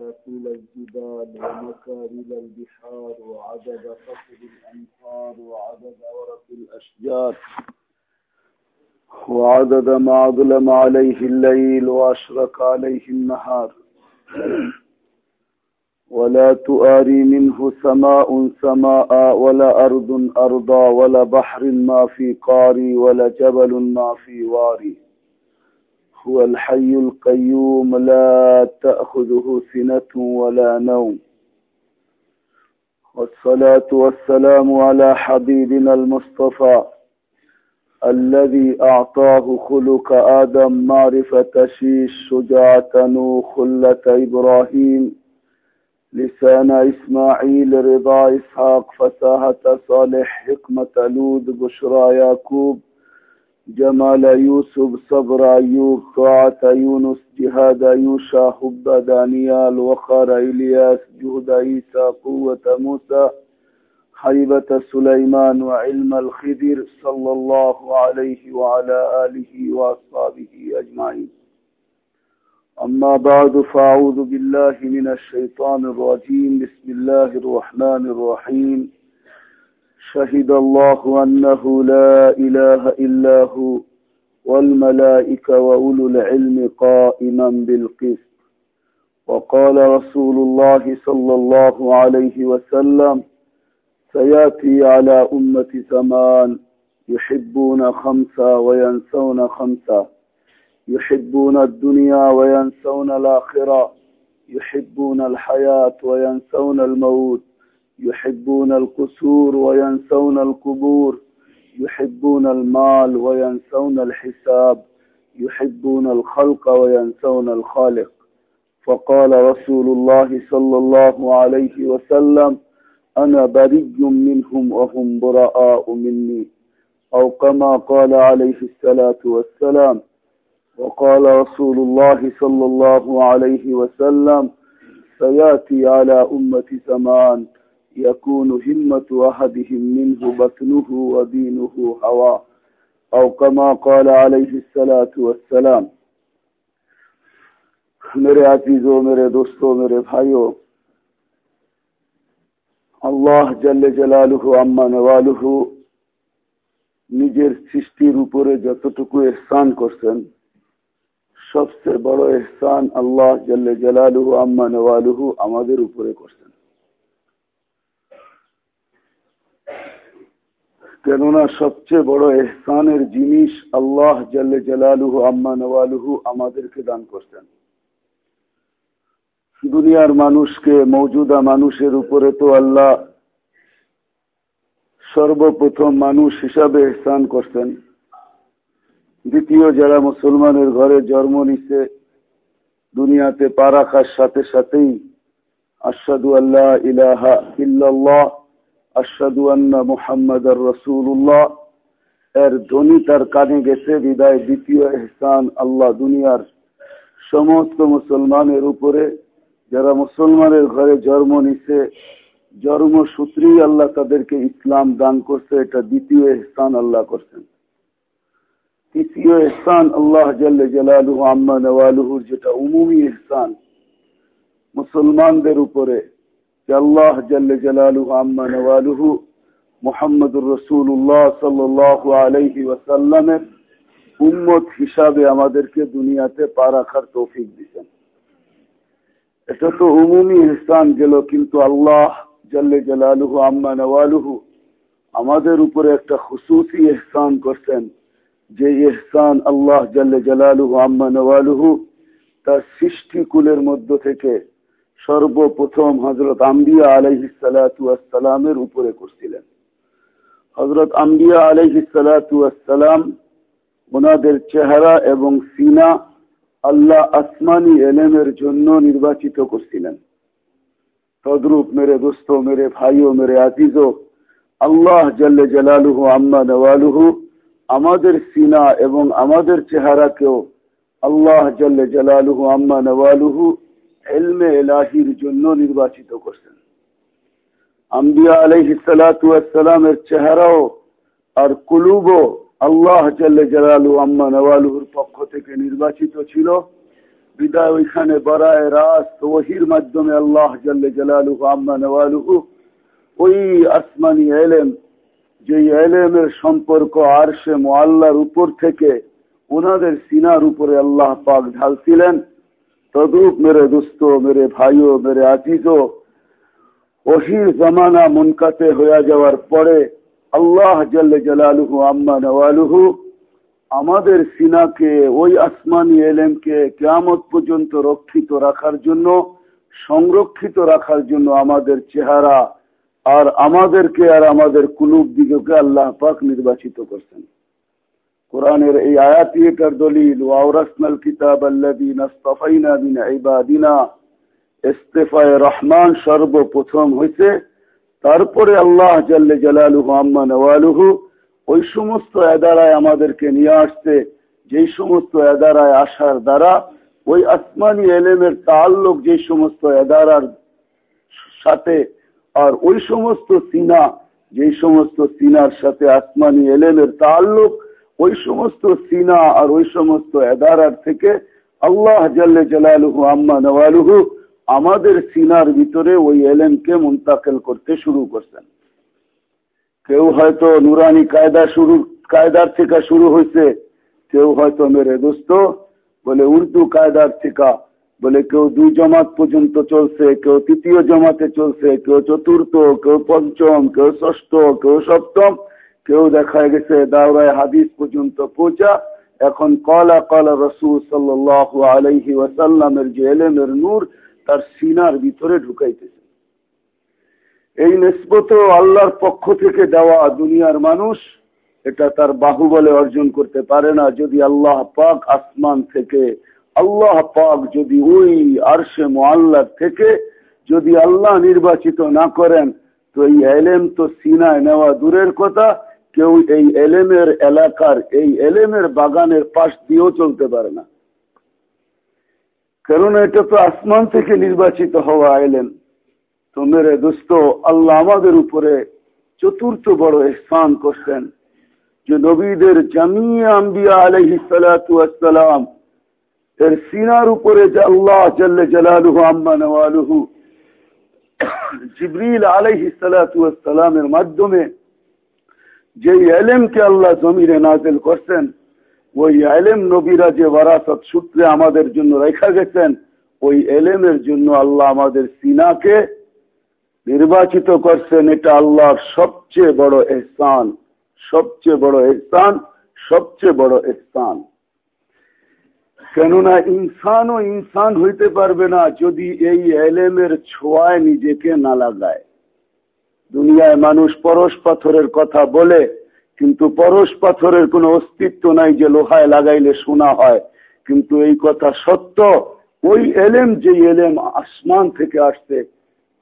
أسافل الجبال ومكارل البحار وعدد قصر الأنهار وعدد ورق الأشجار وعدد ما أظلم عليه الليل وأشرق عليه النهار. ولا تؤاري منه سماء سماء ولا أرض أرضا ولا بحر ما في قاري ولا جبل ما في واري. هو الحي القيوم لا تأخذه سنة ولا نوم. والصلاة والسلام على حبيبنا المصطفى الذي أعطاه خلق آدم معرفة شيش شجاعة نو خلة إبراهيم لسان إسماعيل رضا إسحاق فساهة صالح حكمة لود بشرى يعقوب جمال يوسف صبر أيوب طاعة يونس جهاد يوشع حب دانيال وخار إلياس جهد عيسى قوة موسى حيبة سليمان وعلم الخدر صلى الله عليه وعلى آله وأصحابه أجمعين. أما بعد فأعوذ بالله من الشيطان الرجيم. بسم الله الرحمن الرحيم. شهد الله أنه لا إله إلا هو والملائكة وأولو العلم قائما بالقسط. وقال رسول الله صلى الله عليه وسلم سيأتي على أمة زمان يحبون خمسة وينسون خمسة يحبون الدنيا وينسون الآخرة يحبون الحياة وينسون الموت. يحبون القصور وينسون القبور يحبون المال وينسون الحساب يحبون الخلق وينسون الخالق. فقال رسول الله صلى الله عليه وسلم أنا بري منهم وهم براء مني. أو كما قال عليه الصلاة والسلام وقال رسول الله صلى الله عليه وسلم سيأتي على أمة زمان يكون همة أحدهم منه بطنه ودينه هوى أو كما قال عليه الصلاة والسلام میرے عزیزوں میرے دوستوں میرے بھائیوں আল্লাহ জাল্লে জালালুহু আম্মা নওয়ালুহু নিজের সৃষ্টির উপরে যতটুকু এহসান করছেন সবচেয়ে বড় এহসান আল্লাহ জাল্লে জালালুহু আম্মা নওয়ালুহু আমাদের উপরে করছেন কেননা সবচেয়ে বড় এহসানের জিনিস আল্লাহ জাল্লে জালালুহু আম্মা নওয়ালুহু আমাদেরকে দান করছেন দুনিয়ার মানুষকে, মৌজুদা মানুষের উপরে তো আল্লাহ সর্বপ্রথম মানুষ হিসাবে এহসান করতেন। দ্বিতীয়, যারা মুসলমানের ঘরে জন্ম নিছে, দুনিয়াতে পা রাখার সাথে সাথেই আসাদু আল্লাহ ইলাহা ইল্লাল্লাহ আসাদু আন্না মুহাম্মদ রসুল্লাহ এর ধ্বনি তার কানে গেছে বিদায় দ্বিতীয় এহসান আল্লাহ দুনিয়ার সমস্ত মুসলমানের উপরে যারা মুসলমানের ঘরে জন্ম নিছে জন্মসূত্রেই আল্লাহ তাদেরকে ইসলাম দান করছে এটা দ্বিতীয় এহসান আল্লাহ করছেন তৃতীয় এহসান আল্লাহ জাল্লে জালালুহু আম্মা নওয়ালুহুর যেটা উমুমি এহসান মুসলমানদের উপরে আমাদেরকে দুনিয়াতে পা রাখার তৌফিক দিচ্ছেন এটা তো উমুমি ইহসান গেল, কিন্তু আল্লাহ জাল্লে জালালুহু আম্মা নওয়ালুহু আমাদের উপরে একটা খুসুসি এহসান করছেন যে ইহসান আল্লাহ জাল্লে জালালুহু আম্মা নওয়ালুহু তার সৃষ্টিকুলের মধ্য থেকে সর্বপ্রথম হজরত আম্বিয়া আলহিসালামের উপরে করছিলেন। হজরত আম্বিয়া আলহিসালাম ওনাদের চেহারা এবং সিনা আল্লাহ আসমানি এলেমের জন্য নির্বাচিত করছিলেন। তদ্রূপ মেরে দোস্ত, মেরে ভাইও, মেরে আজিজ আল্লাহ জাল্লে জালালুহু আম্মা নওয়ালুহু, আমাদের সিনা এবং আমাদের চেহারাকেও আল্লাহ জাল্লে জালালুহু আম্মা নওয়ালুহু এলমে এলাহির জন্য নির্বাচিত করছেন। আম্বিয়া আলহিসালামের চেহারাও আর কুলুবও আল্লাহ জাল্লে জালালু আম্মা নওয়ালুহুর পক্ষ থেকে নির্বাচিত ছিল। বিদায় ওইখানে বরায় রাস ওহির মাধ্যমে আল্লাহ জাল্লে জালালুহু আম্মা নওয়ালুহু ওই আসমানি এলেম যে এলেমের সম্পর্ক আর সে মোয়াল্লার উপর থেকে ওনাদের সিনার উপরে আল্লাহ পাক ঢালছিলেন তদুপ মেরে দুস্ত মেরে ভাইও, মেরে আজিজো ওহির জমানা মুনকাতে হয়ে যাওয়ার পরে আল্লাহ জাল্লে জালালুহু আম্মা নওয়ালুহু আমাদের সিনাকে, ওই আসমানি এলেমকে কেয়ামত পর্যন্ত রক্ষিত রাখার জন্য, সংরক্ষিত রাখার জন্য আমাদের চেহারা আর আমাদেরকে আর আমাদের কুলুব দিগকে আল্লাহ পাক নির্বাচিত করছেন। কোরআনের এই আয়াতি এটার দলিল ওয়াউরাসনাল কিতাব আল্লাদিনা বিন ইবাদিনা ইস্তেফায় রহমান সর্বপ্রথম হয়েছে তারপরে আল্লাহ জাল্লে জালালুহু আম্মা নওয়ালুহু ওই সমস্ত এদারায় আমাদেরকে নিয়ে আসতে যেই সমস্ত এদারায় আসার দ্বারা ওই আসমানি এলেমের তাল্লুক যে সমস্ত এদারার সাথে আর ওই সমস্ত সিনা যে সমস্ত সিনার সাথে আসমানি এলেমের তাল্লুক ওই সমস্ত সিনা আর ওই সমস্ত এদারার থেকে আল্লাহ জাল্লে জালালুহু আম্মা নওয়ালুহু আমাদের সিনার ভিতরে ওই এলেমকে মুন্তাকেল করতে শুরু করছেন। কেউ হয়তো নুরানি কায়দা শুরু, কায়দার থেকে শুরু হয়েছে, কেউ হয়তো মেরে দোস্ত বলে উর্দু কায়দার থেকে, বলে কেউ দুই জমাত পর্যন্ত চলছে, কেউ তৃতীয় জমাতে চলছে, কেউ চতুর্থ, কেউ পঞ্চম, কেউ ষষ্ঠ, কেউ সপ্তম কেউ দেখা গেছে দাওরায় হাদিস পর্যন্ত পৌঁছা, এখন কলা কলা রসুল সাল্লাহ আলহি ওয়াসাল্লামের যে এলেমের নূর, তার সিনার ভিতরে ঢুকাইতেছে। এই নিসবত আল্লাহর পক্ষ থেকে দেওয়া দুনিয়ার মানুষ, এটা তার বাহুবলে অর্জন করতে পারে না। যদি আল্লাহ পাক আসমান থেকে, আল্লাহ পাক যদি ওই আরশে মোয়াল্লার থেকে, যদি আল্লাহ নির্বাচিত না করেন, তো এই এলেম তো সিনায় নেওয়া দূরের কথা। কেউ এই এলেমের এলাকার, এই এলেমের বাগানের পাশ দিয়েও চলতে পারে না। কারণ এটা তো আসমান থেকে নির্বাচিত হওয়া এলেম। তো মেরে দোস্ত, আল্লাহ আমাদের উপরে চতুর্থ বড় স্থান করছেন যে নবীদের জামিয়া আম্বিয়া আলহি সালাম এর সিনার উপরে যে জিবরিল আলহি মাধ্যমে যে এলেমকে আল্লাহ জমিনে নাজেল করছেন, ওই এলেম নবীরা যে বারাসত সূত্রে আমাদের জন্য রেখা গেছেন, ওই এলেমের জন্য আল্লাহ আমাদের সিনাকে নির্বাচিত করছেন। এটা আল্লাহর সবচেয়ে বড় এহসান, সবচেয়ে বড় এহসান, সবচেয়ে বড় এহসান। কেননা ইনসানও ইনসান হইতে পারবে না যদি এই এলেমের ছোঁয়ায় নিজেকে না লাগায়। দুনিয়ায় মানুষ পরশ পাথরের কথা বলে, কিন্তু পরশ পাথরের কোনো অস্তিত্ব নাই যে লোহায় লাগাইলে শোনা হয়। কিন্তু এই কথা সত্য, ওই এলেম যে এলেম আসমান থেকে আসতে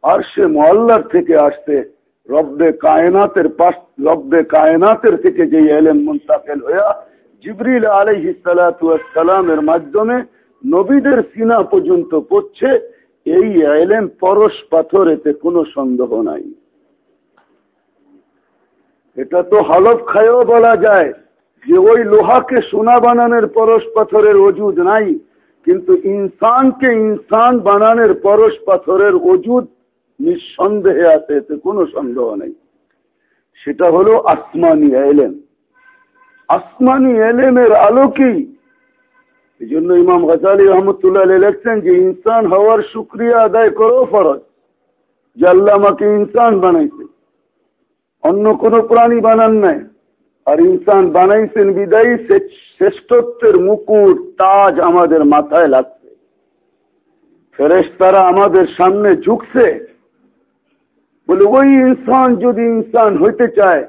আর সে মহল্লার থেকে আসতে রব্বে কায়নাতের রব্বে কায়নাতের থেকে যে এলেম মুন্তাকেল হইয়া জিবরিল আলহি সালামের মাধ্যমে নবীদের সিনা পর্যন্ত পড়ছে, এই এলেম পরশ পাথর এতে কোনো সন্দেহ নাই। এটা তো হলফ খায়ও বলা যায় যে ওই লোহাকে সোনা বানানোর পরশ পাথরের অজুদ নাই, কিন্তু ইনসানকে ইনসান বানানোর পরশ পাথরের অজুদ নিঃসন্দেহে আছে, এতে কোনো সন্দেহ নেই। সেটা হলো আসমানি এলেম। আসমানি এলেমের আলোকেই এই জন্য ইমাম গজালি রহমতুল্লাহ লেখছেন যে ইনসান হওয়ার সুক্রিয়া আদায় করো ফরজ, যে আল্লাহ আমাকে ইনসান বানাইছে। অন্য কোন প্রাণী বানান নাই। আর ইনসান বানাইছেন বিদায়ী শ্রেষ্ঠত্বের মুকুট, তাজ আমাদের মাথায় লাগছে। ফেরেস তারা আমাদের সামনে ঝুঁকছে। বলে, ওই ইনসান যদি ইনসান হইতে চায়,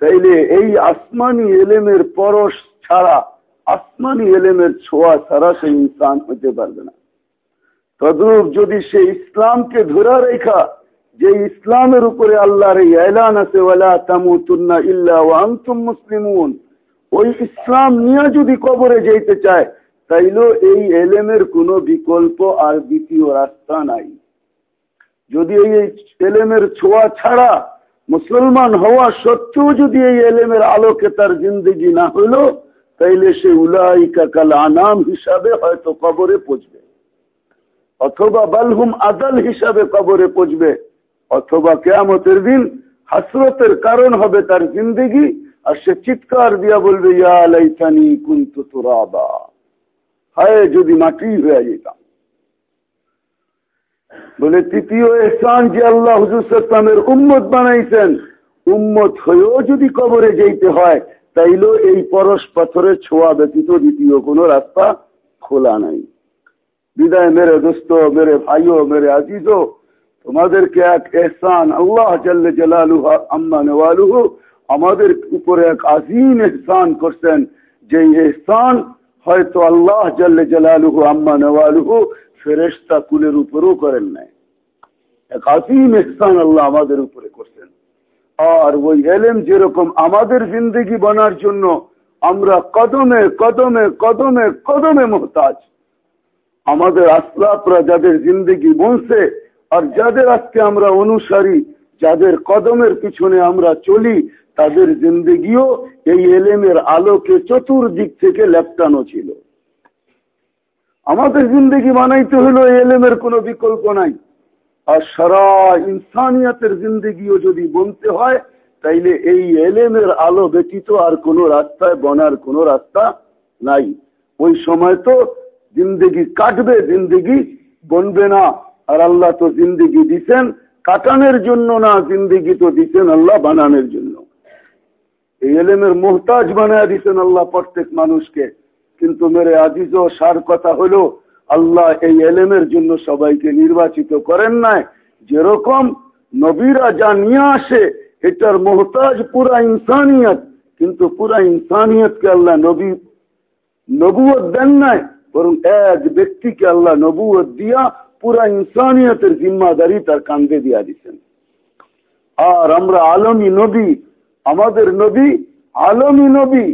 তাইলে এই আসমানি এলেমের পরশ ছাড়া, আসমানি এলেমের ছোঁয়া ছাড়া সে ইনসান হইতে পারবে না। তদ্রূপ যদি সে ইসলামকে ধরা রেখা যে ইসলামের উপরে আল্লাহর এই এলান আছে, ওয়ালা তামুতুন্না ইল্লা মুসলিমুন। ওই ইসলাম নিয়ে যদি কবরে যেতে চায়, তাইলেও এই এলেমের কোনো বিকল্প আর দ্বিতীয় রাস্তা নাই। যদি এই এলেমের ছোঁয়া ছাড়া মুসলমান হওয়া সত্ত্বেও যদি এই এলেমের আলোকে তার জিন্দগি না হইল তাইলে সে উলাইকা কাল আনাম হিসাবে হয়তো কবরে পচবে অথবা বালহুম আদাল হিসাবে কবরে পচবে অথবা কেয়ামতের দিন হাসরতের কারণ হবে তার জিন্দগি, আর সে চিৎকার দিয়া বলবে ইয়ালাইতানি তোরাবা। হায়, যদি মাটি হয়ে যেতাম। বলে, তৃতীয় এহসান যে আল্লাহ হুজুর সালামের উম্মত বানাইছেন, উম্মত হয়েও যদি কবরে যেতে হয় তাইলেও এই পরশ পাথরের ছোঁয়া ব্যতীত দ্বিতীয় কোন রাস্তা খোলা নাই। বিদায়, মেরে দোস্ত, মেরে ভাইও, মেরে আজিজও তোমাদেরকে এক এহসান আল্লাহ আমাদের উপরে এক আজিম এহসান করছেন। যে এহসান হয়তো আল্লাহ জাল্লে জালালুহু আম্মা নেওয়ালুহু ফেরেস্তা কুলের উপরও করেন নাই। এক আজিম এহসান আল্লাহ আমাদের উপরে করছেন। আর ওই এলেম যেরকম আমাদের জিন্দগি বানার জন্য আমরা কদমে কদমে কদমে কদমে মোহতাজ। আমাদের আসলাপরা যাদের জিন্দগি বনছে আর যাদের আজকে আমরা অনুসারী, যাদের কদমের পিছনে আমরা চলি, তাদের জিন্দগিও এই এলেমের আলোকে চতুর্দিক থেকে লেপটানো ছিল। আমাদের জিন্দগি বানাইতে হলো এলেমের কোনো বিকল্প নাই। আর সারা ইনসানিয়াতের জিন্দগিও যদি বনতে হয়, তাইলে এই এলেমের আলো ব্যতীত আর কোন রাস্তায় বনার কোন রাস্তা নাই। ওই সময় তো জিন্দগি কাটবে, জিন্দগি বনবে না। আর আল্লাহ তো জিন্দগি দিচ্ছেন কাটানোর জন্য না জিন্দগি তো দিচ্ছেন আল্লাহ বানানোর জন্য। এই এলেমের মোহতাজ বানায় দিচ্ছেন আল্লাহ প্রত্যেক মানুষকে। কিন্তু মেরে আজিজ সার কথা হলো, আল্লাহ এই এলেমের জন্য সবাইকে নির্বাচিত করেন নাই। যেরকম নবীরা যা নিয়ে আসে, এটার মোহতাজ পুরা ইনসানিয়ত। কিন্তু পুরা ইনসানিয়তকে আল্লাহ নবী, নবুয়ত দেন নাই, বরং এক ব্যক্তিকে আল্লাহ নবুয়ত দিয়া পুরা ইনসানিয়তের জিম্মাদারি তার কান্দে দিয়া দিচ্ছেন আর আমরা আলমী নবী, আমাদের নবী আলমী নবী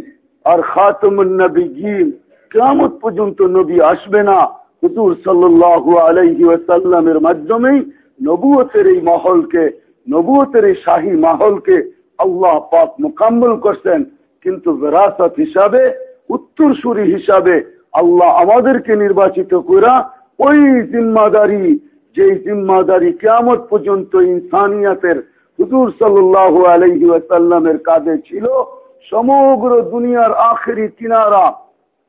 আর খাতমুল নবী গিল কেমত পর্যন্ত নবী আসবে না। হুজুর সাল্লু আলাইহি ওয়াসাল্লামের মাধ্যমেই নবুয়তের এই মহলকে, নবুয়তের এই শাহী মাহলকে আল্লাহ পাক মোকাম্মল করছেন। কিন্তু বেরাসত হিসাবে, উত্তরসূরি হিসাবে আল্লাহ আমাদেরকে নির্বাচিত করা ওই জিম্মাদারি যে জিম্মাদারি কেমত পর্যন্ত ইনসানিয়াতের হুজুর সাল্লাহ আলহি ওয়াসাল্লামের কাজে ছিল, সমগ্র দুনিয়ার আখেরি কিনারা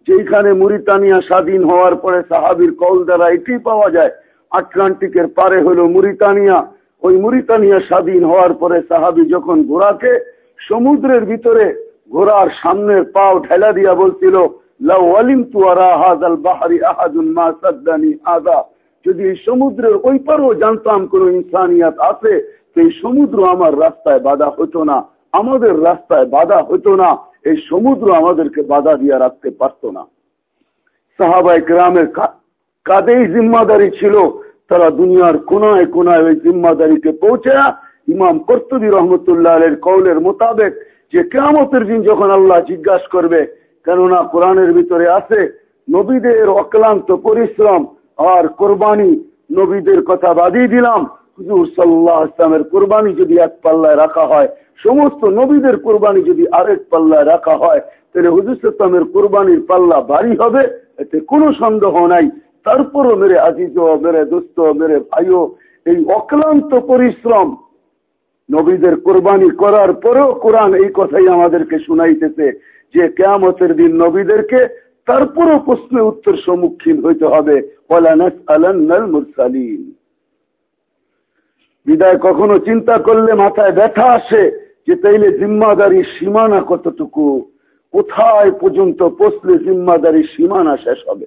যেখানে মুরিতানিয়া স্বাধীন হওয়ার পরে সাহাবির কল দ্বারা এটি পাওয়া যায়, আটলান্টিকের পারে হলো মুরিতানিয়া। ওই মুরিতানিয়া স্বাধীন হওয়ার পরে সাহাবি যখন ঘোড়াকে সমুদ্রের ভিতরে ঘোড়ার সামনের পাও ঠেলা দিয়া বলছিল যদি এই সমুদ্রের ওই পারও জানতাম কোন ইনসানিয়াত আছে এই সমুদ্র আমার রাস্তায় বাধা হতো না, আমাদের রাস্তায় বাধা হতো না, এই সমুদ্র আমাদেরকে বাধা দিয়ে রাখতে পারত না। সাহাবাই গ্রামের কাদেই জিম্মাদারি ছিল, তারা দুনিয়ার কোনায় কোনায় ওই জিম্মাদারিকে পৌঁছে ইমাম কর্তুবী রহমতুল্লাহ কৌলের মোতাবেক যে কেমতের দিন যখন আল্লাহ জিজ্ঞাসা করবে কেননা কোরআনের ভিতরে আছে, নবীদের অক্লান্ত পরিশ্রম আর কোরবানি। নবীদের কথা বাদিয়ে দিলাম, হুজুর সাল্লাহ ইসলামের কোরবানি যদি এক পাল্লায় রাখা হয়, সমস্ত নবীদের কোরবানি যদি আরেক পাল্লায় রাখা হয়, তাহলে হুজুর ইসলামের কোরবানির পাল্লা ভারী হবে, এতে কোনো সন্দেহ নাই। তারপরও মেরে আজিজ মেরে দোস্ত, মেরে ভাইও, এই অক্লান্ত পরিশ্রম নবীদের কোরবানি করার পরেও কোরআন এই কথাই আমাদেরকে শুনাইতেছে যে কেয়ামতের দিন নবীদেরকে তারপরও প্রশ্নে উত্তর সম্মুখীন হইতে হবে। বিদায় কখনো চিন্তা করলে মাথায় ব্যথা আসে যে তাইলে জিম্মাদারি সীমানা কতটুকু? কোথায় পর্যন্ত পৌঁছলে জিম্মাদারি সীমানা শেষ হবে?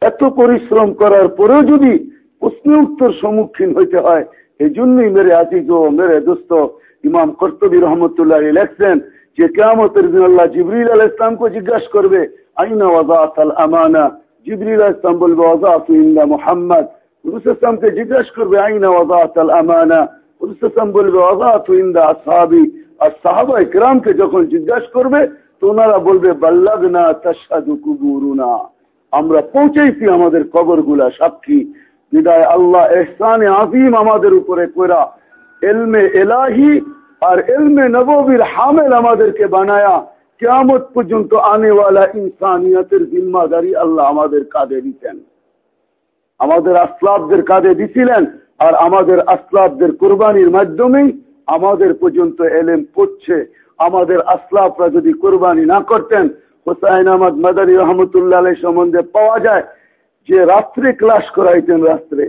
এত পরিশ্রম করার পরেও যদি প্রশ্ন উত্তর সম্মুখীন হইতে হয় এই জন্যই মেরে আজিজ মেরে দোস্ত ইমাম কর্তবী রহমতুল্লাহ লেখছেন যে কেমতের দিন আল্লাহ জিবরিল আল ইসলামকে জিজ্ঞাসা করবে, আইনা ওয়াজাত আল আমানা? জিবরিল ইসলাম বলবে ওয়াজাত ইন্দা মোহাম্মদ। ইসলামকে জিজ্ঞাসা করবে, আইনা ওয়াজাত আল আমানা ইসলাম বলবে ওয়াজাত ইন্দা আসহাবি। আর সাহাবা ইকরামকে যখন জিজ্ঞাসা করবে, তো ওনারা বলবে, বাল্লাগনা তাসাদু কুবুরুনা। আমরা পৌঁছেছি আমাদের কবরগুলা সাক্ষী। বিদায় আল্লাহ এহসানে আজিম আমাদের উপরে করা এলমে এলাহি আর এলমে নবীর হামেল আমাদেরকে বানায়া কেয়ামত পর্যন্ত আনেওয়ালা ইনসানিয়তের জিম্মাদারি আল্লাহ আমাদের কাঁধে দিতেন। আমাদের আসলাবদের কাজে দিছিলেন আর আমাদের আসলাবদের কোরবানির মাধ্যমেই আমাদের পর্যন্ত এলেম পড়ছে। আমাদের আসলাফরা যদি কোরবানি না করতেন, হোসাইন আহমদ মাদারি রহমতুল্লাহ সম্বন্ধে পাওয়া যায় যে রাত্রে ক্লাস করাইতেন রাত্রে,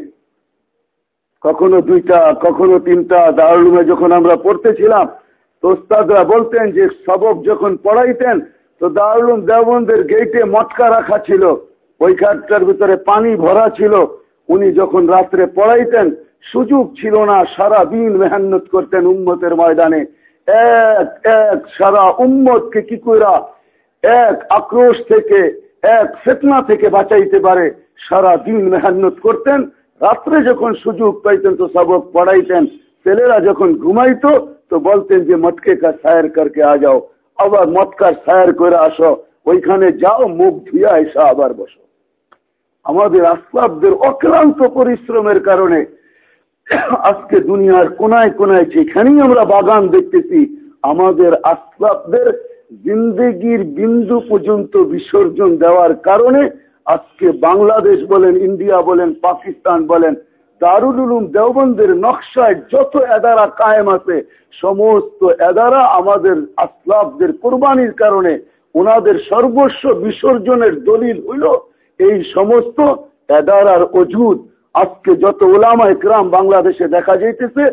কখনো দুইটা, কখনো তিনটা দারুমে যখন আমরা পড়তেছিলাম, তো ওস্তাদরা বলতেন যে সবক যখন পড়াইতেন, তো দারুলুম দেওবন্দের গেটে মটকা রাখা ছিল, ওই ঘাটটার ভিতরে পানি ভরা ছিল। উনি যখন রাত্রে পড়াইতেন, সুযোগ ছিল না, সারা দিন মেহান্নত করতেন উম্মতের ময়দানে। এক এক, সারা উম্মতকে কি কইরা, এক আক্রোশ থেকে, এক ফেতনা থেকে বাঁচাইতে পারে। সারা দিন মেহান্নত করতেন, রাত্রে যখন সুযোগ পাইতেন তো সবক পড়াইতেন, ছেলেরা যখন ঘুমাইতো তো বলতেন যে, মটকে কা সায়ের করকে আ যাও, আবার মটকার সায়ের করে আসো, ওইখানে যাও, মুখ ধুয়া এসা, আবার বসো। আমাদের আসলাবদের অক্লান্ত পরিশ্রমের কারণে আজকে দুনিয়ার কোনায় কোনায় যেখানেই আমরা বাগান দেখতেছি, আমাদের আসলাবদের জিন্দগির বিন্দু পর্যন্ত বিসর্জন দেওয়ার কারণে আজকে বাংলাদেশ বলেন, ইন্ডিয়া বলেন, পাকিস্তান বলেন দারুল উলুম দেওবন্দের নকশায় যত এদারা কায়েম আছে, সমস্ত এদারা আমাদের আসলাবদের কোরবানির কারণে ওনাদের সর্বস্ব বিসর্জনের দলিল হইল এই সমস্ত এদারার অজুদ আজকে যত ওলামা একরাম বাংলাদেশে দেখা যাইতেছে,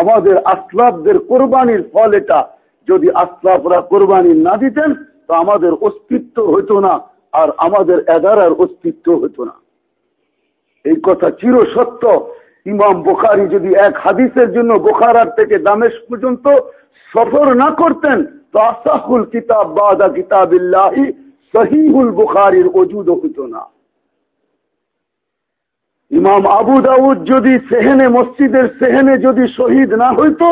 আমাদের আসলাফদের কোরবানির ফল এটা। যদি আসলাফরা কোরবানি না দিতেন, তো আমাদের অস্তিত্ব হইত না। আর আমাদের এদারার অস্তিত্ব হতো না। এই কথা চির সত্য। ইমাম বোখারি যদি এক হাদিসের জন্য বোখারার থেকে দামেশ পর্যন্ত সফর না করতেন, তো আসাহুল কিতাব বাদা কিতাবিল্লাহি সহিহুল বুখারির অজুদ হতো না। ইমাম আবু দাউদ যদি সেহেনে, মসজিদের সেহেনে যদি শহীদ না হইতো,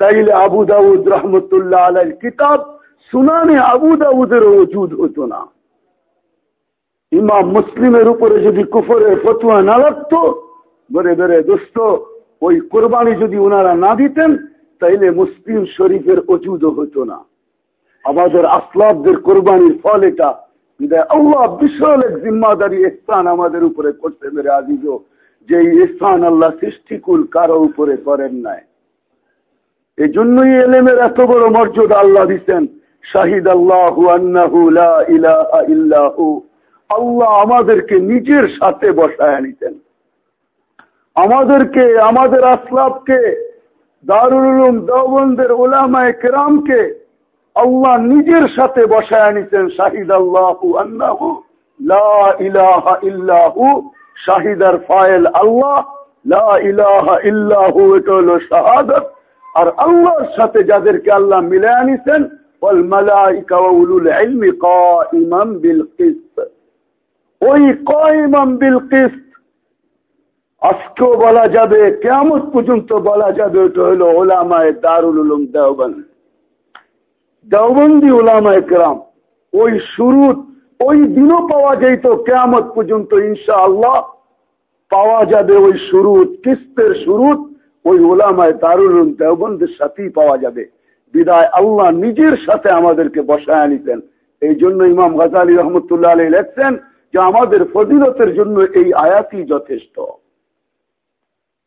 তাইলে আবু দাউদ রহমতুল্লাহ আলাই কিতাব সুনানে আবু দাউদের ওজুদ হতো না। ইমাম মুসলিমের উপরে যদি কুফরের ফতুয়া না লাগতো, বেড়ে বেড়ে দোস্ত, ওই কোরবানি যদি ওনারা না দিতেন, তাইলে মুসলিম শরীফের অজুদ হতো না। আমাদের আসলাবদের কোরবানির ফল এটা। আল্লাহ বিশাল এক জিম্মাদারি স্থান আমাদের উপরে করতে মেরে আজিজ যে স্থান আল্লাহ সৃষ্টিকুল কারও উপরে করেন নাই। এই জন্যই এলেমের এত বড় মর্যাদা আল্লাহ দিচ্ছেন শাহিদ আল্লাহ ইল্লাহু। আল্লাহ আমাদেরকে নিজের সাথে বসায় নিতেন আমাদেরকে, আমাদের আসলাফকে, দারুল দেওবন্দের ওলামায় কেরামকে আল্লাহ নিজের সাথে বসায় আনিতেন। শাহিদ আল্লাহু লা ইলাহা ইল্লাহু, শাহিদার ফায়েল আল্লাহ আর আল্লাহর সাথে যাদেরকে আল্লাহ মিলে আনিছেন ওয়াল মালাইকা ওয়া উলুল ইলমি কাইমান বিল কিসত। ওই কাইমান বিল কিসত। আজকেও বলা যাবে কেমন পর্যন্ত বলা যাবে, ওটা হলো ওলামায় দারুল উলুম দেওবন্দ। দেওবন্দি ওলামা একরাম ওই শুরু, ওই দিনও পাওয়া যেত কেয়ামত পর্যন্ত ইনশা আল্লাহ পাওয়া যাবে ওই শুরু, কিস্তের শুরু, ওই ওলামায় দারুল উলুম দেওবন্দের সাথেই পাওয়া যাবে। বিদায়, আল্লাহ নিজের সাথে আমাদেরকে বসায় নিতেন। এই জন্য ইমাম গাজালি রহমতুল্লাহ আলী লেখছেন যে আমাদের ফজিলতের জন্য এই আয়াতই যথেষ্ট।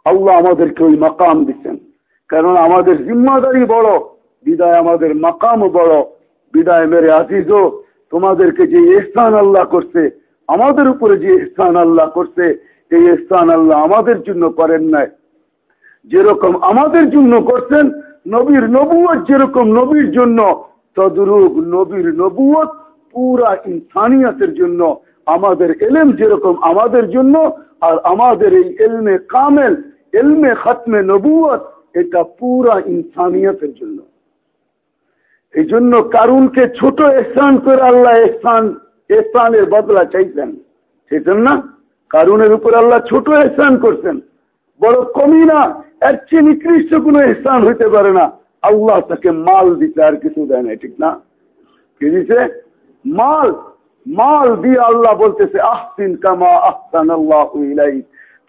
আল্লাহ আমাদেরকে ওই মাকাম দিচ্ছেন। কারণ আমাদের জিম্মাদারি বড়, বিদায় আমাদের মাকামও বড়। বিদায় মেরে আজিজও তোমাদেরকে যে স্থান আল্লাহ করছে, আমাদের উপরে যে স্থান আল্লাহ করছে, এই স্থান আল্লাহ আমাদের জন্য করেন নাই। যেরকম আমাদের জন্য করছেন, নবীর নবুয়ত যেরকম নবীর জন্য, তদরূপ নবীর নবুয়ত পুরা ইনসানিয়াতের জন্য আমাদের এলেম যেরকম আমাদের জন্য, আর আমাদের এই এলমে কামেল, এলমে খাতমে নবুয়ত এটা পুরা ইনসানিয়তের জন্য। এই জন্য কারুনকে ছোট স্থান করে আল্লাহ স্থান স্থানের বদলা চাইছেন। সেটার না কারুনের উপর আল্লাহ ছোট স্থান করছেন। বড় কমই না, এর চেয়ে নিকৃষ্ট কোন স্থান হইতে পারে না। আল্লাহ তাকে মাল দিতে আর কিছু দেয় না ঠিক না? কি দিছে? মাল। মাল দিয়ে আল্লাহ বলতেছে, আহসিন কামা আহসান আল্লাহ ইলাই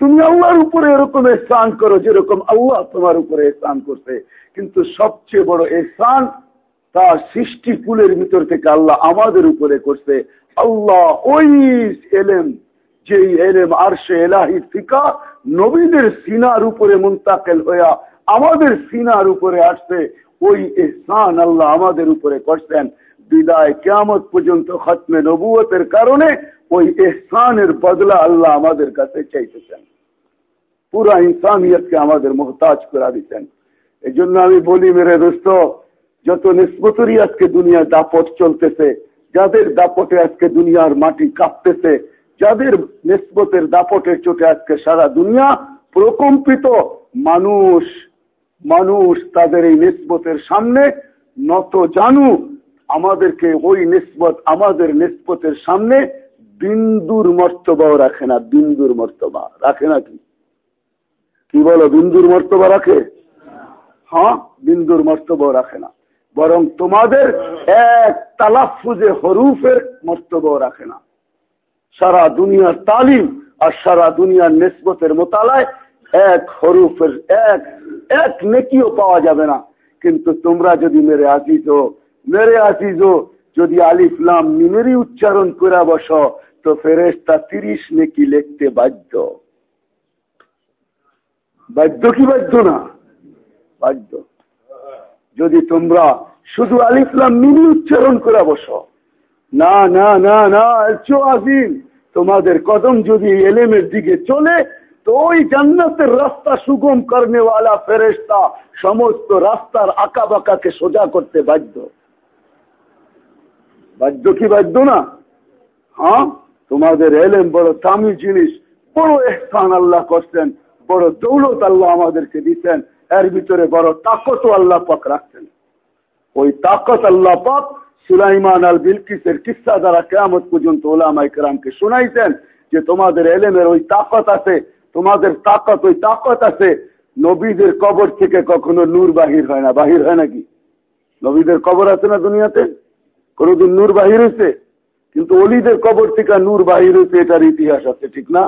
তুমি আল্লাহর উপরে এরকম স্থান করো যেরকম আল্লাহ তোমার উপরে স্থান করছে। কিন্তু সবচেয়ে বড় স্থান তার সৃষ্টি কুলের ভিতর থেকে আল্লাহ আমাদের উপরে করছে। আল্লাহ ওই এলেম যে এলেম আরশে এলাহি ফিকা নবীদের সিনার উপরে মুন্তাকেল হইয়া আমাদের সিনার উপরে আসছে, ওই এসান আল্লাহ আমাদের উপরে করছেন। বিদায় কেমত পর্যন্ত খতমে নবুয়তের কারণে ওই এহসানের বদলা আল্লাহ আমাদের কাছে চাইতেছেন। পুরা ইনসানিয়তকে আমাদের মোহতাজ করা দিতেন। এই জন্য আমি বলি, মেরে দোস্ত, যত নিষ্পতরই আজকে দুনিয়ার দাপট চলতেছে, যাদের দাপটে আজকে দুনিয়ার মাটি কাঁপতেছে, যাদের নিষ্পতের দাপটের চোটে আজকে সারা দুনিয়া প্রকম্পিত, মানুষ মানুষ তাদের এই নিষ্পতের সামনে নত জানু আমাদেরকে ওই নিষ্পত আমাদের নিষ্পতের সামনে বিন্দুর মর্তবাও রাখে না, বিন্দুর মর্তবা। রাখে না কি? কি বলো, বিন্দুর মর্তবা রাখে? হ্যাঁ বিন্দুর মর্তবাও রাখে না। বরং তোমাদের এক তালাফুজে হরুফের মর্তবাও রাখে না। সারা দুনিয়ার তালিম আর সারা দুনিয়ার নিসবতের মোতালায় এক হরুফের, এক এক নেকিও পাওয়া যাবে না। কিন্তু তোমরা যদি মেরে আজিজ মেরে আজিজ যদি আলিফলাম নিমেরই উচ্চারণ করে বস, তো ফেরেস্তা তিরিশ নেকি লিখতে বাধ্য। বাধ্য কি বাধ্য না? বাধ্য। যদি তোমরা শুধু আলিফলাম মিনি উচ্চারণ করে বস, না না না না চো আজিম, তোমাদের কদম যদি এলেমের দিকে চলে, তো ওই জান্নাতের রাস্তা সুগম করেনা ফেরেস্তা সমস্ত রাস্তার আঁকা বাঁকাকে সোজা করতে বাধ্য। বাধ্য কি বাধ্য না? হ্যাঁ? তোমাদের এলেম বড় দামি জিনিস, বড় এহসান আল্লাহ করছেন, বড় দৌলত আল্লাহ আমাদেরকে দিচ্ছেন, এর ভিতরে বড় তাকতও আল্লাহ পাক রাখছেন। ওই তাকত আল্লাহ পাক সুলাইমান আল বিলকিসের কিসা দ্বারা কেমত পর্যন্ত ওলামাই কেরামকে শোনাইছেন যে তোমাদের এলেমের ওই তাকত আছে, তোমাদের তাকত ওই তাকত আছে। নবীদের কবর থেকে কখনো নূর বাহির হয় না। বাহির হয় নাকি? নবীদের কবর আছে না দুনিয়াতে? কোনদিন নূর বাহির হয়েছে কিন্তু অলিদের কবর থেকে নূর বাহির হয়েছে এটার ইতিহাস আছে, ঠিক না?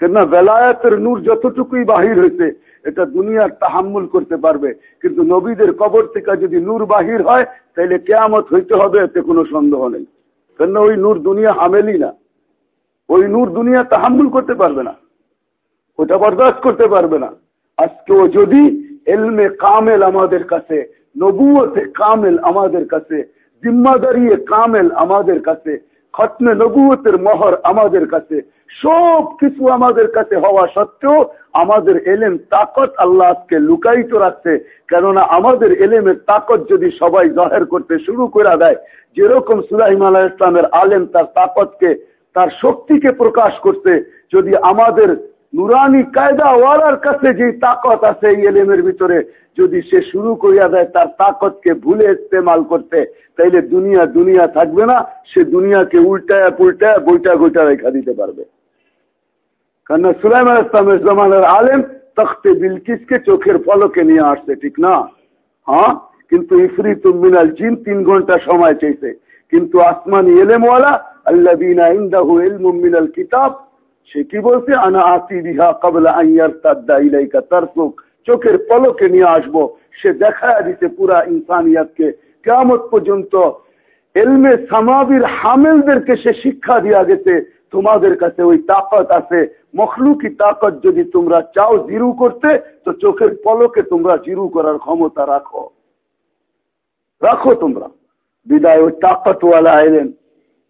কেননা বেলায়াতের নূর যতটুকুই বাহির হয়েছে এটা দুনিয়ার তাহাম্মুল করতে পারবে। কিন্তু নবীদের কবর থেকে যদি নূর বাহির হয় তাহলে কেয়ামত হইতে হবে, এতে কোনো সন্দেহ নেই। কেননা ওই নূর দুনিয়া হামেলি না। ওই নূর দুনিয়া তাহাম্মুল করতে পারবে না। ওটা বরদাস্ত করতে পারবে না। আজকে ও যদি এলমে কামেল আমাদের কাছে নবুয়তে কামেল আমাদের কাছে জিম্মাদারি কামেল আমাদের কাছে খতমে নবুয়তের মহর আমাদের কাছে সব কিছু আমাদের কাছে হওয়া সত্ত্বেও আমাদের এলেম তাকত আল্লাহ আজকে লুকায়িত রাখছে কেননা আমাদের এলেমের তাকত যদি সবাই জহের করতে শুরু করে দেয়, যেরকম সুরাহিম আলাহ ইসলামের আলেম তার তাকতকে, তার শক্তিকে প্রকাশ করতে, যদি আমাদের নুরানি কায়দা ওয়ালার কাছে যে তাকত আছে এই এলেমের ভিতরে, যদি সে শুরু করিয়া দেয়, তার তাকতকে ভুলে ইস্তেমাল করতে, তাইলে দুনিয়া দুনিয়া থাকবে না, সে দুনিয়াকে উল্টায় পুলটায়, বইটা গোইটা রেখা দিতে পারবে। কেন সুলাইমান ইসলামের জমানের আলেম তখতে বিলকিসকে চোখের ফলকে নিয়ে আসছে, ঠিক না? হ্যাঁ? কিন্তু ইফরি তুমিনাল জিন তিন ঘণ্টা সময় চাইছে। কিন্তু আসমানি এলেমওয়ালা আল্লাহ ইন্দাহু ইলমিনাল কিতাব সে কি বলছে? আনা আতি বিহা কবলা আইয়ার তাদ্দা ইলাইকা তারসুক চোখের পলকে নিয়ে আসব। সে দেখা দিতে পুরা ইনসানিয়াতকে। কেমন পর্যন্ত এলমে সামাবির হামেলদেরকে সে শিক্ষা দিয়া গেছে। তোমাদের কাছে ওই তাকত আছে। মখলুকি তাকত যদি তোমরা চাও জিরু করতে, তো চোখের পলকে তোমরা জিরু করার ক্ষমতা রাখো। রাখো তোমরা। বিদায়, ওই তাকতওয়ালা এলেন।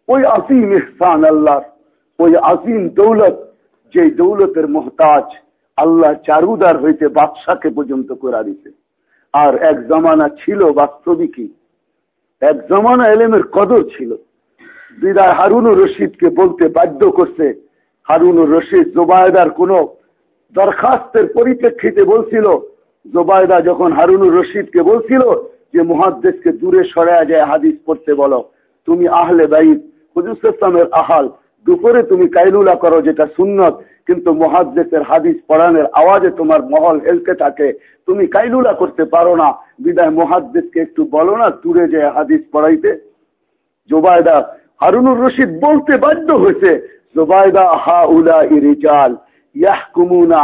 ওই আসিম ইহসান আল্লাহ ওই আজিম দৌলত যে দৌলতের মোহতাজ আল্লাহ চারুদার হইতে বাদশাকে পর্যন্ত করা দিতে আর এক জমানা ছিল বাস্তবিকই। এক জমানা এলেমের কদর ছিল। বিদায় হারুন রশিদকে বলতে বাধ্য করছে, হারুন রশিদ জোবায়দার কোন দরখাস্তের পরিপ্রেক্ষিতে বলছিল, জোবায়দা যখন হারুন রশিদকে বলছিল যে মহাদ্দেশকে দূরে সরায়া যায় হাদিস পড়তে বলো, তুমি আহলে বাইদ হুজুর আহাল দুপুরে তুমি কাইলুলা করো, যেটা সুন্নত, কিন্তু মহাদ্দেশের হাদিস পড়ানোর আওয়াজে তোমার মহল হেলতে থাকে। তুমি কাইলুলা করতে পারো না। বিদায় মহাদ্দেশকে একটু বলো না, দূরে যে হাদিস পড়াইতে। জোবায়দা হারুনুর রশিদ বলতে বাধ্য হয়েছে, জোবায়দা হা উলা ইরিজাল ইয়াহকুমুনা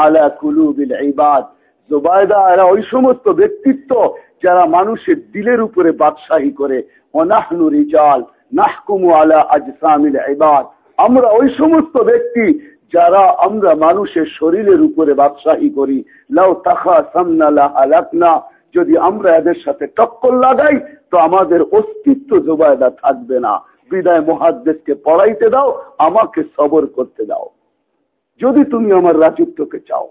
যারা মানুষের দিলের উপরে বাদশাহী করে। অনাহনু রিজাল নাহকুমু আলা আজসামিল ইবাদ। আমরা ওই সমস্ত ব্যক্তি যারা আমরা মানুষের শরীরের উপরে বাদশাহী করি। লাউ তাখা সামনা আলাকনা যদি আমরা এদের সাথে টক্কর লাগাই, তো আমাদের অস্তিত্ব জোবায়দা থাকবে না। বিদায় মহাদ্দেশকে পড়াইতে দাও, আমাকে সবর করতে দাও। যদি তুমি আমার রাজত্বকে চাও।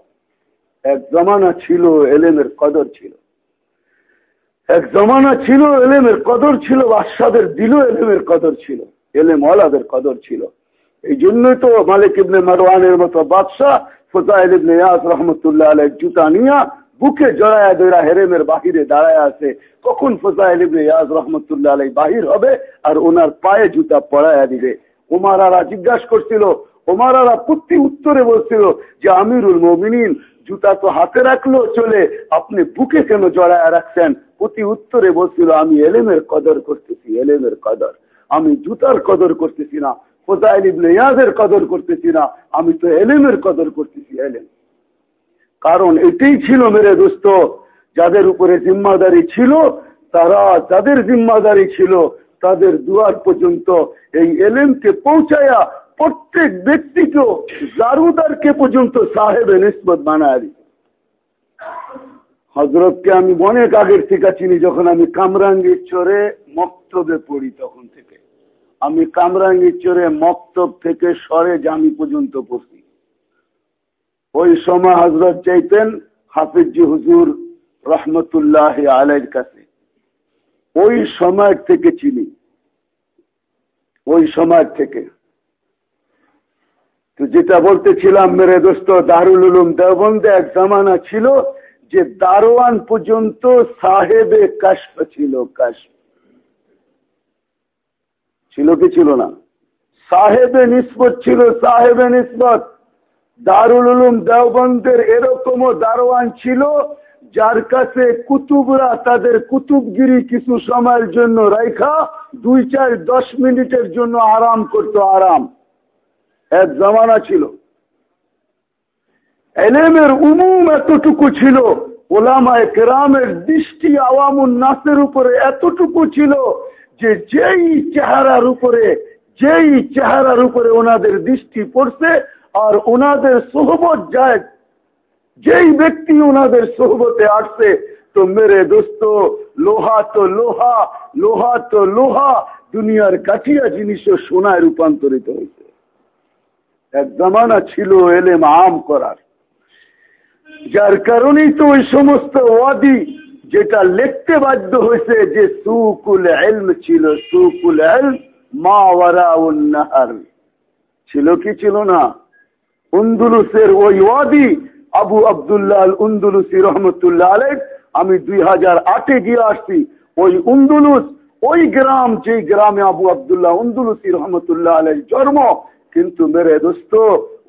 এক জমানা ছিল, এলেমের কদর ছিল। এক জমানা ছিল, এলেমের কদর ছিল, বাদশাদের দিল এলেমের কদর ছিল। এলেম ওয়ালাদের কদর ছিল। এই জন্যই তো মালিক ইবনে মারওয়ানের মতো বাদশাহ ফোজাইল ইবনে ইয়াস রহমতুল্লাহ আলাই জুতা নিয়া বুকে জড়ায়া দৈরা হেরেমের বাহিরে দাঁড়ায় আছে। কখন ফোজাইল ইবনে ইয়াস রহমতুল্লাহ আলাই বাহির হবে আর ওনার পায়ে জুতা পড়ায়া দিবে। ওমারারা জিজ্ঞাসা করছিল ওমারারা প্রতি উত্তরে বলছিল যে, আমিরুল মমিনিন, জুতা তো হাতে রাখল চলে, আপনি বুকে কেন জড়ায় রাখছেন? প্রতি উত্তরে বলছিল, আমি এলেমের কদর করতেছি, এলেমের কদর। আমি জুতার কদর করতেছি না ইয়াজের কদর করতেছি না, আমি তো এলেমের কদর করতেছি, এলেম। কারণ এটাই ছিল মেরে দোস্ত, যাদের উপরে জিম্মাদারি ছিল, তারা যাদের জিম্মাদারি ছিল, তাদের দুয়ার পর্যন্ত এই এলেমকে পৌঁছায়া প্রত্যেক ব্যক্তিকে জারুদারকে পর্যন্ত সাহেবে নিসবত বানায় হজরতকে আমি অনেক আগের থেকে চিনি, যখন আমি কামরাঙ্গীর চরে মক্তবে পড়ি তখন থেকে। আমি কামরাঙ্গীর চরে মক্তব থেকে সরে জামি পর্যন্ত পড়ছি ওই সময় হজরত চাইতেন হাফিজি হুজুর রহমতুল্লাহ আলের কাছে। ওই সময় থেকে চিনি। ওই সময় থেকে। তো যেটা বলতেছিলাম, মেরে দোস্ত, দারুল উলুম দেওবন্দে এক জামানা ছিল যে দারোয়ান পর্যন্ত সাহেবে কাশ্প ছিল কাশ্প ছিল কি ছিল না? সাহেবে নিসবত ছিল, সাহেবে নিসবত দারুল উলুম দেওবন্দের এরকমও দারোয়ান ছিল, যার কাছে কুতুবরা তাদের কুতুবগিরি কিছু সময়ের জন্য রেখা দুই চার দশ মিনিটের জন্য আরাম করত, আরাম। এক জমানা ছিল। এলেমের উমুম এতটুকু ছিল, ওলামায় কেরামের দৃষ্টি আওয়ামুন নাসের উপরে এতটুকু ছিল যে যেই চেহারার উপরে, যেই চেহারার উপরে ওনাদের দৃষ্টি পড়ছে আর ওনাদের সোহবত যায়, যেই ব্যক্তি ওনাদের সোহবতে আসছে, তো মেরে দোস্ত, লোহা তো লোহা লোহা তো লোহা, দুনিয়ার কাঠিয়া জিনিসও সোনায় রূপান্তরিত হয়েছে। এক জামানা ছিল এলেম আম করার। যার কারণেই তো ওই সমস্ত ওয়াদি যেটা লিখতে বাধ্য হয়েছে যে সুকুল এলম ছিল সুকুল এলম মা ছিল কি ছিল না? উন্দুলুসের ওই ওয়াদি আবু আবদুল্লাহ উন্দুলুসি রহমতুল্লাহ আলেক আমি দুই হাজার আটে গিয়ে আসছি। ওই উন্দুলুস, ওই গ্রাম যে গ্রামে আবু আবদুল্লাহ উন্দুলুসি রহমতুল্লাহ আলের জন্ম, কিন্তু মেরে দোস্ত,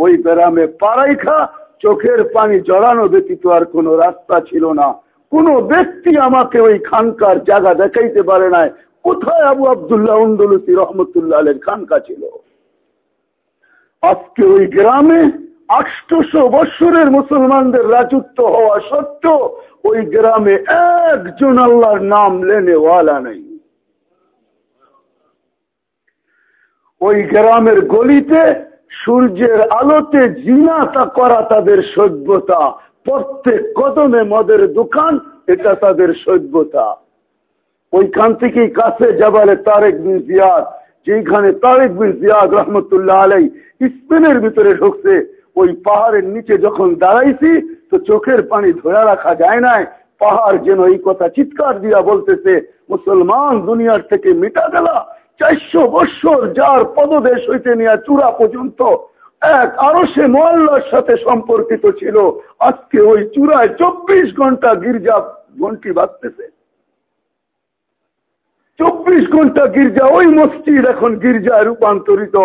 ওই গ্রামে পাড়াইখা চোখের পানি জড়ানো ব্যতীত আর কোন রাস্তা ছিল না। কোন ব্যক্তি আমাকে ওই খানকার জায়গা দেখাইতে পারে নাই। কোথায় আবু আবদুল্লাহ উন্দুলুসি রহমতুল্লাহ আলের খানকা ছিল? আজকে ওই গ্রামে আটশো বৎসরের মুসলমানদের রাজত্ব হওয়া সত্ত্বেও ওই গ্রামে একজন আল্লাহর নাম লেনেওয়ালা নেই। ওই গ্রামের গলিতে সূর্যের আলোতে জিনাতা করা তাদের সভ্যতা। প্রত্যেক কদমে মদের দোকান, এটা তাদের সভ্যতা। ওইখান থেকেই কাছে যাবালে তারেক বিন জিয়াদ যেখানে তারেক বিন জিয়াদ রহমতুল্লাহ আলাই স্পেনের ভিতরে ঢুকছে, ওই পাহাড়ের নিচে যখন দাঁড়াইছি, তো চোখের পানি ধরে রাখা যায় নাই। পাহাড় যেন এই কথা চিৎকার দিয়া বলতেছে, মুসলমান দুনিয়ার থেকে মিটা গেলা, চারশো বৎসর যার পদদেশ হইতে নিয়ে চূড়া পর্যন্ত এক আরও সে মোয়াল্লার সাথে সম্পর্কিত ছিল। আজকে ওই চূড়ায় চব্বিশ ঘণ্টা গির্জা ঘন্টি বাঁচতেছে চব্বিশ ঘণ্টা গির্জা ওই মসজিদ এখন গির্জায় রূপান্তরিত,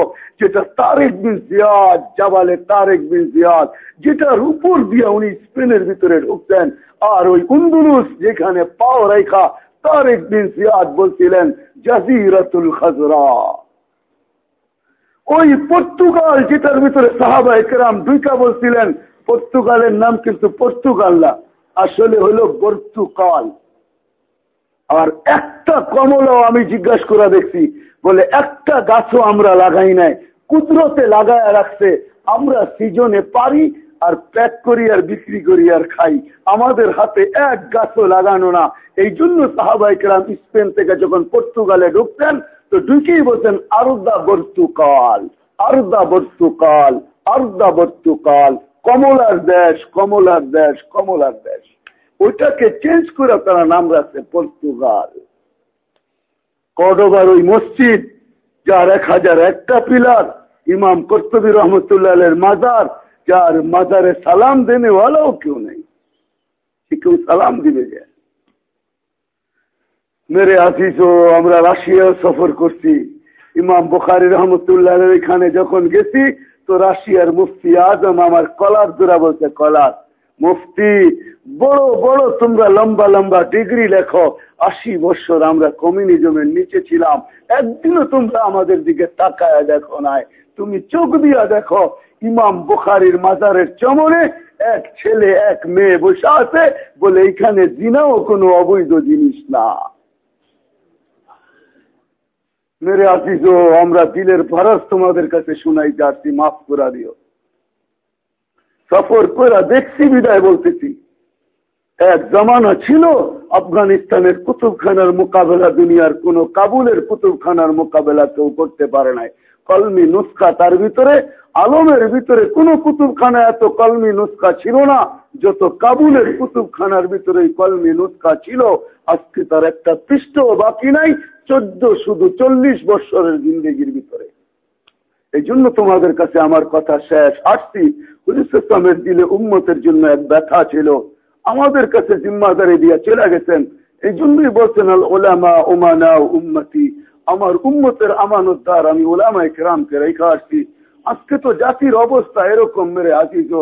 যেটা তারেক বিন জিয়াদ, জাবালে তারেক বিন জিয়াদ, যেটার উপর দিয়ে উনি স্পেনের ভিতরে ঢুকতেন। আর ওই উন্দুলুস যেখানে পাও রেখা, তারেক বিন জিয়াদ বলছিলেন, জাজিরাতুল খাজরা। ওই পর্তুগাল, যেটার ভিতরে সাহাবা একরাম দুইটা বলছিলেন, পর্তুগালের নাম কিন্তু পর্তুগাল না আসলে হলো পর্তুগাল। আর একটা কমলাও আমি জিজ্ঞাসা করে দেখছি, বলে একটা গাছও আমরা লাগাই নাই, কুদরতে লাগায় রাখছে, আমরা সিজনে পারি আর প্যাক করি আর বিক্রি করি আর খাই। আমাদের হাতে এক গাছও লাগানো না। এই জন্য সাহাবাইকেরাম স্পেন থেকে যখন পর্তুগালে ঢুকতেন তো ঢুকেই বলতেন আরুদা বর্তুকাল আরুদা বর্তুকাল আরুদা বর্তুকাল, কমলার দেশ কমলার দেশ কমলার দেশ। ওইটাকে চেঞ্জ করে তারা নাম রাখছে পর্তুগাল। কডোবার ওই মসজিদ যার এক হাজার একটা পিলার, ইমাম কর্তবী রহমতুল্লাহ মাজার যার মাজারে সালাম দেনেওয়ালাও কেউ নেই। সে কেউ সালাম দিবে যায় মেরে আসিস আমরা রাশিয়া সফর করছি। ইমাম বুখারি রহমতুল্লাহ এখানে যখন গেছি, তো রাশিয়ার মুফতি আজম আমার কলার দূরা বলছে, কলার, মুফতি, বড় বড়, তোমরা লম্বা লম্বা ডিগ্রি লেখো। আশি বছর আমরা কমিউনিজমের নিচে ছিলাম। একদিনও তোমরা আমাদের দিকে তাকায় দেখো নাই। তুমি চোখ দিয়া দেখো, ইমাম বুখারির মাজারের চমনে এক ছেলে, এক মেয়ে বসে আছে বলে এখানে দিনাও কোনো অবৈধ জিনিস না। মেরে আসিস আমরা দিলের ফরাজ তোমাদের কাছে শুনাই যাচ্ছি মাফ করা দিও। সফর করা দেখছি, বিদায় বলতেছি। এক জমানা ছিল, আফগানিস্তানের কুতুবখানার মোকাবেলা, দুনিয়ার কোন কাবুলের কুতুবখানার মোকাবেলা কেউ করতে পারে নাই। কলমি নুস্কা তার ভিতরে, আলমের ভিতরে কোন কুতুবখানা, এত কলমি নুস্কা ছিল না, যত কাবুলের কুতুবখানার ভিতরে কলমি নুস্কা ছিল, আজকে তার একটা পৃষ্ঠ বাকি নাই চোদ্দ, শুধু চল্লিশ বৎসরের জিন্দগির ভিতরে। এই জন্য তোমাদের কাছে আমার কথা শেষ। আসছি হুজুর দিলে উম্মতের জন্য এক ব্যথা ছিল। আমাদের কাছে জিম্মাদারি দিয়ে চলে গেছেন। এই জন্যই বলছেন, আল ওলামা ওমানা উম্মতি। আমার উম্মতের আমানতদার, আমি ওলামায় কেরামকে রেখা আসছি। আজকে তো জাতির অবস্থা এরকম মেরে আজিজ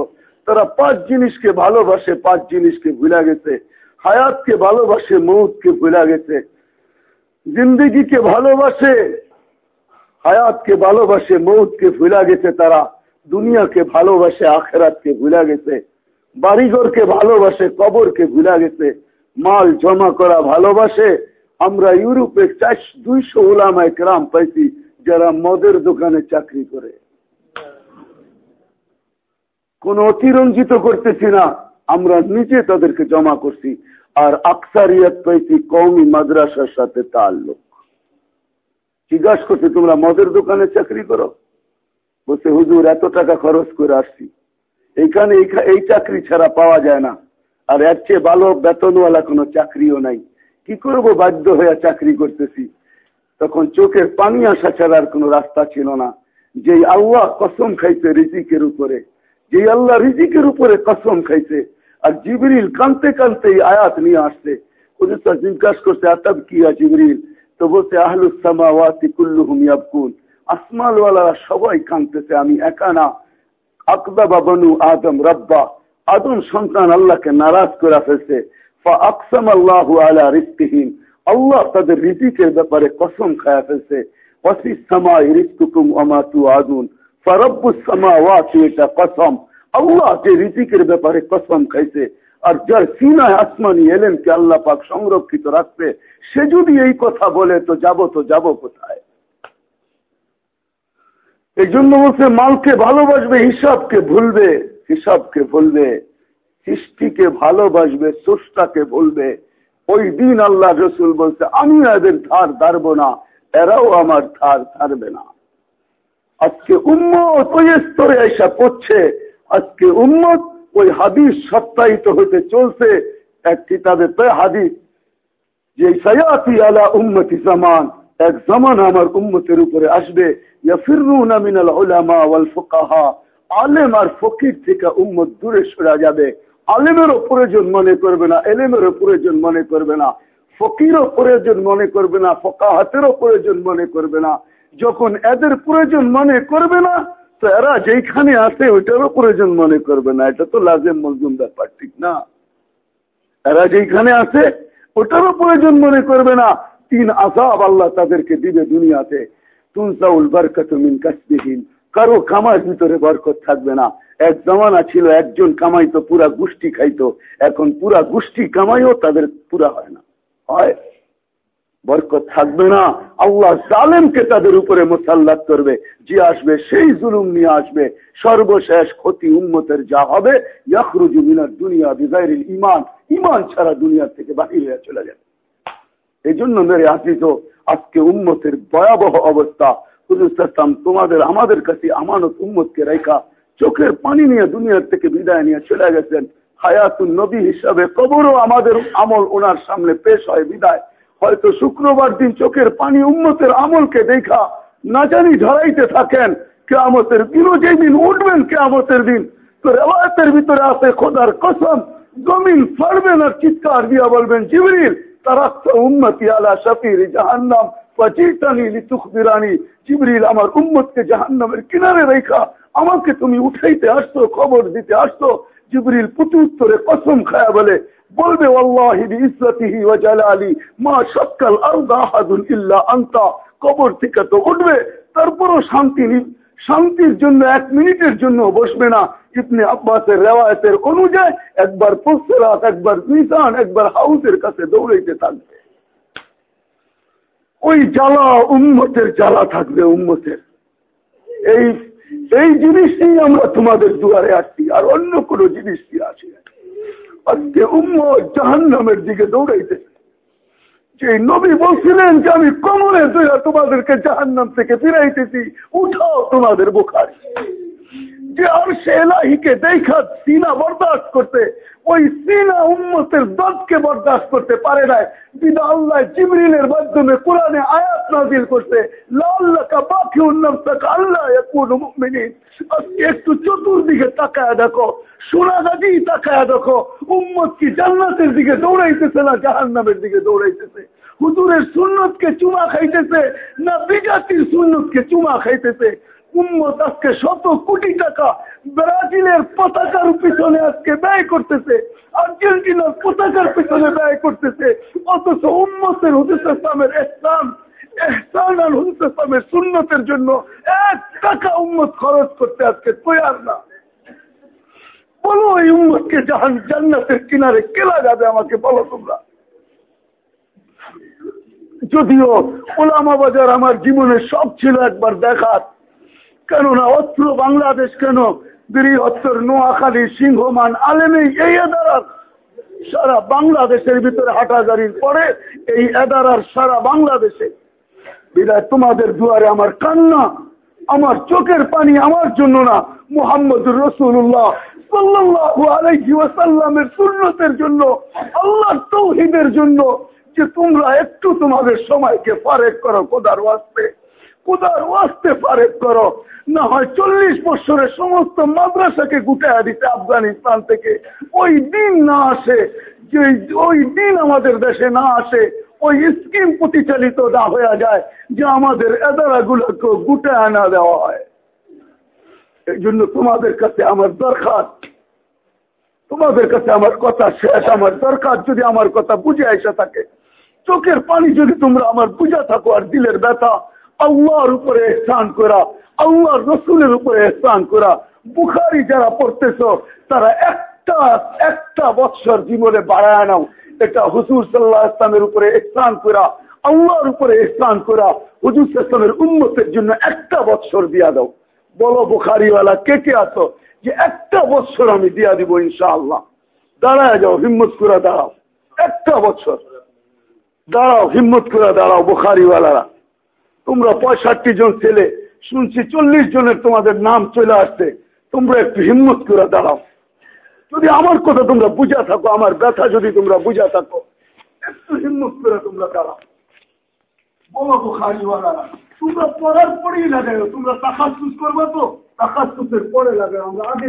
তারা পাঁচ জিনিসকে ভালোবাসে, পাঁচ জিনিসকে ভুলা গেছে। হায়াতকে ভালোবাসে, মৌতকে ভুলা গেছে। জিন্দগিকে ভালোবাসে, হায়াতকে ভালোবাসে, মৌতকে ভুলা গেছে তারা, দুনিয়াকে ভালোবাসে, আখেরাতকে ভুলা গেছে, বাড়িঘরকে ভালোবাসে, কবরকে ভুলা গেছে, মাল জমা করা ভালোবাসে। আমরা ইউরোপে চার দুইশো ওলামায় গ্রাম পাইছি যারা মদের দোকানে চাকরি করে। কোন অতিরঞ্জিত করতেছি না, আমরা নিজে তাদেরকে জমা করছি। আর আকসারিয়াত পাইছি কৌমি মাদ্রাসার সাথে তার লোক জিজ্ঞাসা করছে, তোমরা মদের দোকানে চাকরি করো? বলছে, হুজুর, এত টাকা খরচ করে আসছি। এইখানে এই চাকরি ছাড়া পাওয়া যায় না। আর এর চেয়ে ভালো বেতনওয়ালা কোনো চাকরিও নাই। কি করব বাধ্য হয়ে চাকরি করতেছি? তখন চোখের পানি আসা ছাড়া আর কোনো রাস্তা ছিল না। যে আল্লাহ কসম খাইছে রিজিকের উপরে যে আল্লাহ রিজিকের উপরে কসম খাইছে আর জিবরিল কানতে কানতে আয়াত নিয়ে আসছে। হুজুরটা জিজ্ঞাসা করছে আতাব কি জিবরিল? তো বলছে আহলুসামাওয়াতি কুল্লুহুম সবাই কানতেছে, আমি একা না। আকদাবা বনু আদম রব্বা। আদম সন্তান আল্লাহকে নারাজ করে ফেলছে। আকসাম আল্লাহ আলা রিস্কিহীন আল্লাহ তাদের রিজিকের ব্যাপারে কসম খায়া ফেলছে। ওয়াসিস সামাই রিস্কুকুম আমাতু আদুন ফরব্বুস সামাওয়াতি এটা কসম। আল্লাহ যে রিজিকের ব্যাপারে কসম খাইছে। আর যার সিনায় আসমানি এলেনকে আল্লাহ পাক সংরক্ষিত রাখবে, সে যদি এই কথা বলে, তো যাব তো যাব কোথায়? এই জন্য বলছে, মালকে ভালোবাসবে, হিসাবকে ভুলবে হিসাবকে ভুলবে, সৃষ্টিকে ভালোবাসবে, স্রষ্টাকে ভুলবে। ওই দিন আল্লাহ রসুল বলছে, আমি এদের ধার ধারবো না, এরাও আমার ধার ধারবে না। আজকে উম্মত ওই স্তরে এসা পড়ছে আজকে উম্মত, ওই হাদিস সত্যায়িত হতে চলছে। এক কিতাবে হাদিস, যে সয়াতি আলা উম্মতি জামান, এক জামান আমার উম্মতের উপরে আসবে। আলেম আর ফকির থেকে উম্মত দূরে সরা যাবে। আলেমেরও প্রয়োজন মনে করবে না, এলেমেরও প্রয়োজন মনে করবে না। ফকিরও প্রয়োজন মনে করবে না, ফকাহাতেরও প্রয়োজন মনে করবে না। যখন এদের প্রয়োজন মনে করবে না তো এরা যেখানে আছে, ওইটারও প্রয়োজন মনে করবে না। এটা তো লাজেম মজুম ব্যাপার, ঠিক না? এরা যেখানে আছে, ওটারও প্রয়োজন মনে করবে না। তিন আসাব আল্লাহ তাদেরকে দিবে দুনিয়াতে। তুলসাউল বরকত মিন কাসবিহীন কারও কামার ভিতরে বরকত থাকবে না। এক জমানা ছিল, একজন কামাইতো, পুরা গোষ্ঠী খাইতো। এখন পুরা গোষ্ঠী কামাইও তাদের পুরা হয় না। হয়? বরকত থাকবে না। আল্লাহ জালেমকে তাদের উপরে মোসাল্লাত করবে। যে আসবে, সেই জুলুম নিয়ে আসবে। সর্বশেষ ক্ষতি উন্মতের যা হবে ইয়াকরুজু মিনার দুনিয়া বিজাইরিল ইমান ইমান ছাড়া দুনিয়ার থেকে বাহির হয়ে চলে যাবে। এই জন্য মেরে আসিত আজকে উন্মতের ভয়াবহ অবস্থা। হুজুরাম তোমাদের, আমাদের কাছে আমানত উম্মতকে রেখা চোখের পানি নিয়ে দুনিয়ার থেকে বিদায় নিয়ে চলে গেছেন। হায়াতুন নবী হিসাবে কবরও আমাদের আমল ওনার সামনে পেশ হয় বিদায়। হয়তো শুক্রবার দিন চোখের পানি উন্মতের আমলকে দেখা না জানি ধরাইতে থাকেন। কেয়ামতের দিনও যেই দিন উঠবেন কেয়ামতের দিন, তো রেওয়ায়তের ভিতরে আছে খোদার কসম, জমিন ফাড়বেন আর চিৎকার দিয়া বলবেন, জিবরিল আমার উম্মতকে জাহান্নামের কিনারে রেখা, আমাকে তুমি উঠাইতে আসতো খবর দিতে আসতো জিবরিল পুতু উত্তরে কসম খায়া বলে বলবে কবর থেকে তো উঠবে, তারপরও শান্তি শান্তির জন্য এক মিনিটের জন্য বসবে না। ইবনে আব্বাসের রেওয়ায়তের অনুযায়ী একবার পোস্তেরাত একবার মিজান, একবার হাউসের কাছে দৌড়াইতে থাকবে। ওই জ্বালা উন্মতের জ্বালা থাকবে উন্মতের এই এই জিনিসটি আমরা তোমাদের দুয়ারে আসছি, আর অন্য কোনো জিনিসটি আসি আজকে উম্ম জাহান নামের দিকে দৌড়াইতেছে। যে নবী বলছিলেন যে, আমি কমলে তোমাদেরকে জাহান নাম থেকে ফিরাইতেছি। উঠাও তোমাদের বোখারি। যে আর সে এলাহিকে দেখা সিনা বরদাস্ত করতে, ওই সিনা উম্মতের দদকে বরদাস্ত করতে পারে নাই। বিদা আল্লাহ জিবরিনের মাধ্যমে কোরআনে আয়াত নাজিল করতে লাল্লাকা বাকি উন্নম তাকা আল্লাহ একটু চতুর্দিকে তাকায় দেখো সোনাগাজি তাকায় দেখো, উম্মত কি জান্নাতের দিকে দৌড়াইতেছে না জাহান্নামের দিকে দৌড়াইতেছে? হুজুরের সুন্নতকে চুমা খাইতেছে না বিজাতির সুন্নতকে চুমা খাইতেছে? উম্মত আজকে শত কোটি টাকা ব্রাজিলের পতাকার পিছনে আজকে ব্যয় করতেছে, আর্জেন্টিনার পতাকার পিছনে ব্যয় করতেছে, অথচ উম্মতের হুজুর ইসলামের ইসলাম এহসান ইসলামের সুন্নতের জন্য এক টাকা উম্মত খরচ করতে আজকে তৈয়ার না। বলো এই উম্মতকে জাহান, জান্নাতের কিনারে কেলা যাবে আমাকে বলো তোমরা। যদিও ওলামা বাজার আমার জীবনের সব ছিল একবার দেখার কেননা অস্ত্র বাংলাদেশ কেন বৃহত্তর নোয়াখালী সিংহমান আলেমেই এই এদারার সারা বাংলাদেশের ভিতরে হাটাজারির পরে এই এদারার সারা বাংলাদেশে। বিদায়, তোমাদের দুয়ারে আমার কান্না, আমার চোখের পানি আমার জন্য না, মোহাম্মদুর রসুল্লাহ ওয়াসাল্লামের সুন্নতের জন্য আল্লাহ তৌহিদের জন্য যে তোমরা একটু তোমাদের সময়কে ফারেক করো কোদার ওয়াস্তে। কোদার ওয়াস্তে ফারেক করো। না হয় চল্লিশ বছরের সমস্ত মাদ্রাসাকে গুটাইয়া দিতে আফগানিস্তান থেকে। ওই দিন না আসে, যে ওই দিন আমাদের দেশে না আসে, ওই স্কিম পরিচালিত না হয়ে যায়, যে আমাদের এদারা গুলোকে গুটায় না দেওয়া হয়। এই জন্য তোমাদের কাছে আমার দরকার। তোমাদের কাছে আমার কথা শেষ, আমার দরকার যদি আমার কথা বুঝে এসে থাকে। চোখের পানি যদি তোমরা আমার বুঝা থাকো আর দিলের ব্যথা আল্লাহর উপরে স্নান করা, আল্লাহর রসুলের উপরে স্নান করা। বুখারি যারা পড়তেছ, তারা একটা একটা বৎসর জীবনে বাড়ায় নাও। এটা হুজুর সাল্লাহ ইসলামের উপরে স্নান করা, আল্লাহর উপরে স্নান করা। হুজুর ইসলামের উন্মতের জন্য একটা বৎসর দিয়া দাও। বলো বুখারিওয়ালা, কে কে আছো? যে একটা বৎসর আমি দিয়া দিব ইনশাআল্লাহ। দাঁড়ায় যাও, হিম্মত করে দাঁড়াও। একটা বছর দাঁড়াও, হিম্মত করে দাঁড়াও বুখারিওয়ালারা। তোমরা পঁয়ষট্টি জন ছেলে, শুনছি চল্লিশ জনের তোমাদের নাম চলে আসছে। তোমরা একটু হিম্মত করে দাঁড়াও। যদি আমার কথা তোমরা বুঝা থাকো, আমার ব্যথা যদি তোমরা বুঝা থাকো, একটু হিম্মত করে তোমরা দাঁড়াও। তোমরা পড়ার পরেই লাগাই তোমরা তাকাস করব তো? তাকাস পরে লাগাই আমরা আগে